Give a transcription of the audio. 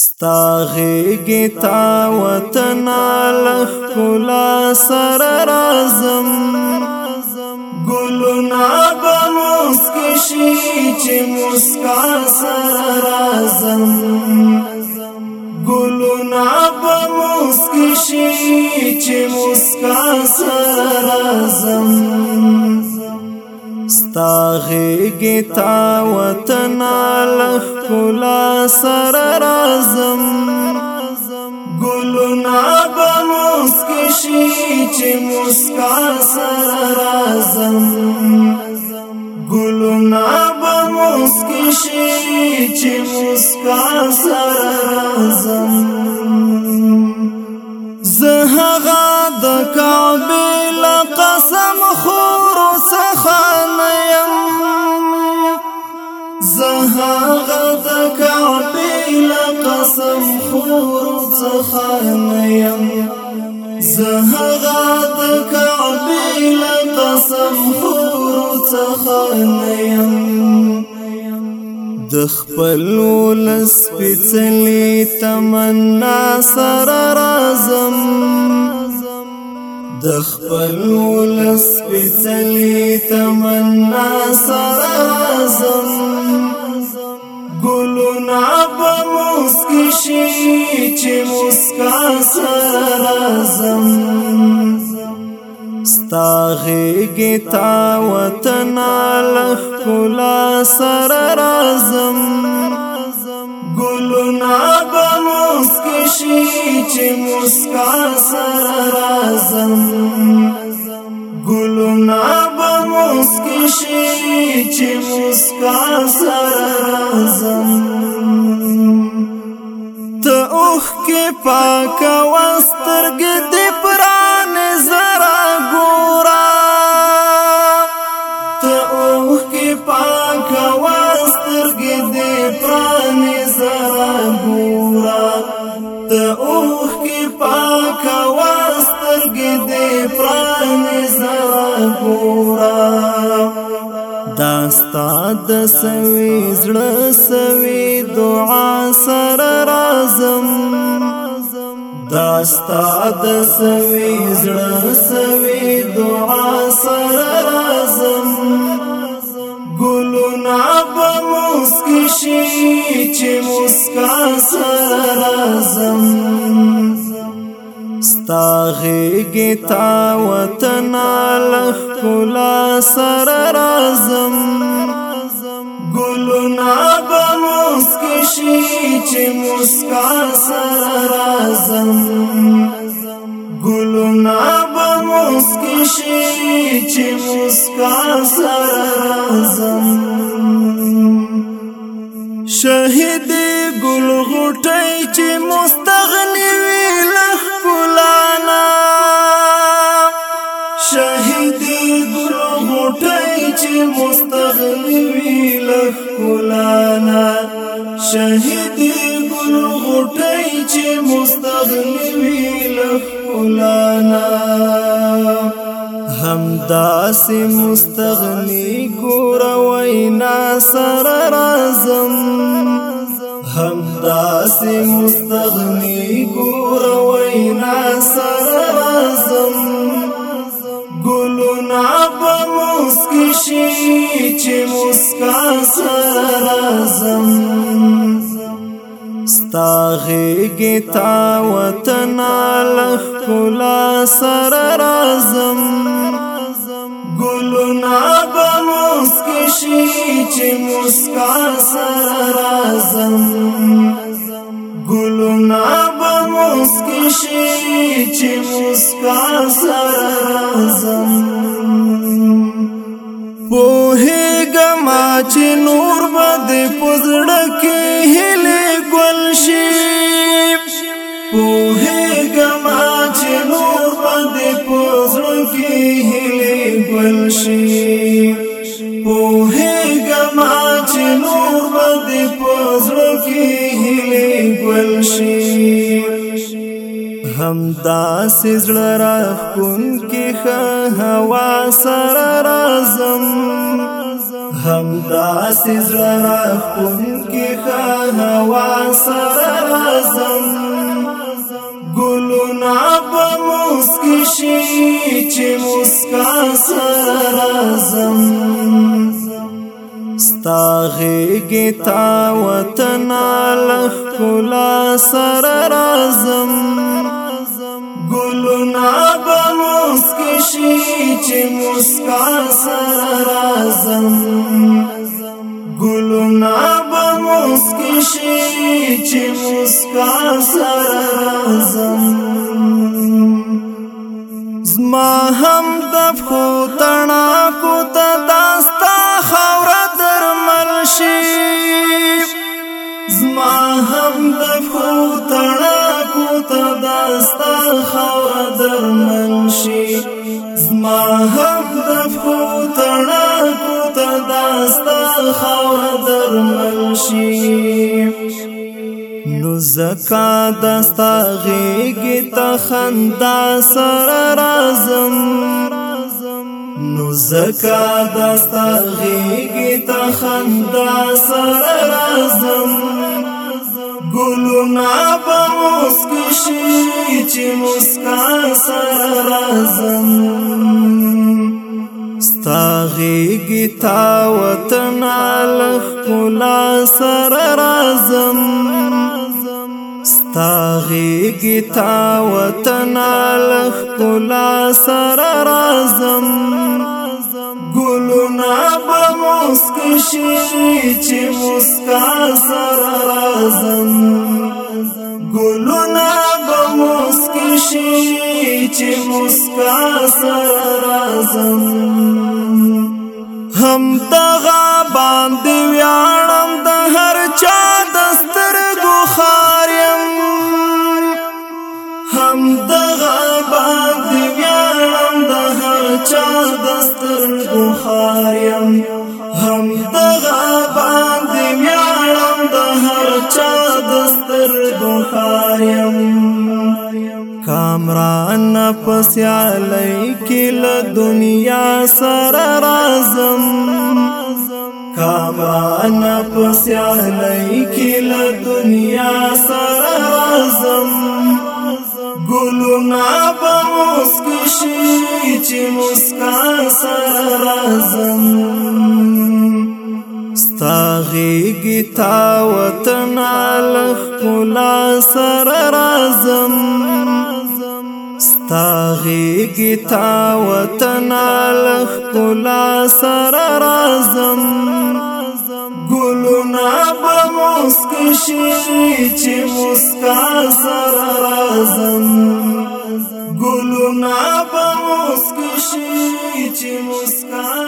ستاغی گیتا وطن لخ کلا سر رازم گلونا بمسکشی چی مسکا سر رازم گلونا بمسکشی چی مسکا سر رازم تاغی گیتا وطن لخ کلا سر رازم گلونا بموس کشی چی مسکا سر رازم گلونا بموس کشی چی مسکا سر رازم زهغا د کعبه دور څخه یم زهغه د قسم خور څخه یم د خپل لس پڅلې رازم رازم کشی چې مسکا سره زم ستاغه گیتا وطن لخ کلا سر رازم گلونا بمسکشی چه مسکا سر رازم گلونا بمسکشی چه مسکا سر رازم پاک واسترګ دې پران زرا ګورا ته اوه کې پاک واسترګ دې پران زرا ګورا ته اوه کې پاک واسترګ دې پران زرا ګورا داستا د سوي زړه سوي دعا سره رازم دا ستاد سوي زړه سوي دعا سره اعظم ګلونا په مسکی شي چې مسکا سره اعظم ستاغه تا وطن لخ کلا سره اعظم مسکی شي چې مسکا سره زم ګلونا به مسکی شي چې مسکا سره زم شهید ګل غټي چې مستغني وي له فلانا شهید ګل غټي چې مستغني وي لخ کولانا شهید ګل غټي چې مستغنی وی لخ کولانا همدا سي مستغنی ګور وینا سر رازم همدا سي مستغنی ګور وینا سر رازم ګلونا په مسکی شي کا سرزم ستاغی گیتا وطن لخ کلا سر رازم گلونا بمسکشی چی مسکا سر رازم گلونا بمسکشی چی مسکا سر رازم پو چې نور باندې پزړه کې هلي ګل شي په ګما چې نور باندې پزړه کې هلي ګل شي په ګما چې نور باندې پزړه کې هلي ګل شي هم دا سزړه را خون کې هوا سره رازم هم دا سیز رخ کن کی خواهوا سر رازم گلونا پا مسکشی چه مسکا سر رازم ستاغی گیتا وطنا لخ کلا سر رازم شي چې مسکا سره زم ګلونه به مسکی شي چې مسکا سره زم زما هم د خو تنا کو ته داستا خور درمل شي زما هم د خو تنا کو ته داستا خور درمل ما هم د پوتړه کوته داستا خاور درمل شي نو زکا داستا غېږې ته خندا سره رازم نو زکا داستا غېږې ته خندا سره رازم ګلونا به مسکی شي چې مسکا سره راځم ستاغيږي تا وطن الخ کلا سره راځم ستاغيږي تا وطن الخ کلا سره راځم ګلونه به مسکو شي چې مسکا سره راځم ګلونه به مسکو شي چې مسکا سره راځم هم دغه باندې ویاړم د هر چا د سترګو خاریم هم دغه سترګو خاریم هم دغه باندې میاړم د هر چا د سترګو خاریم کامران پس علی کل دنیا سره رازم کامران پس علی کل دنیا سره رازم گلونا با مسکشی چی مسکا سرازم ستاغی گی تا وطن علخ قلا سر رازم ستاغی گی تا وطن علخ قلا سر رازم ګلونا به مسکو شي چې مسکا سره راځم ګلونا به مسکو شي چې مسکا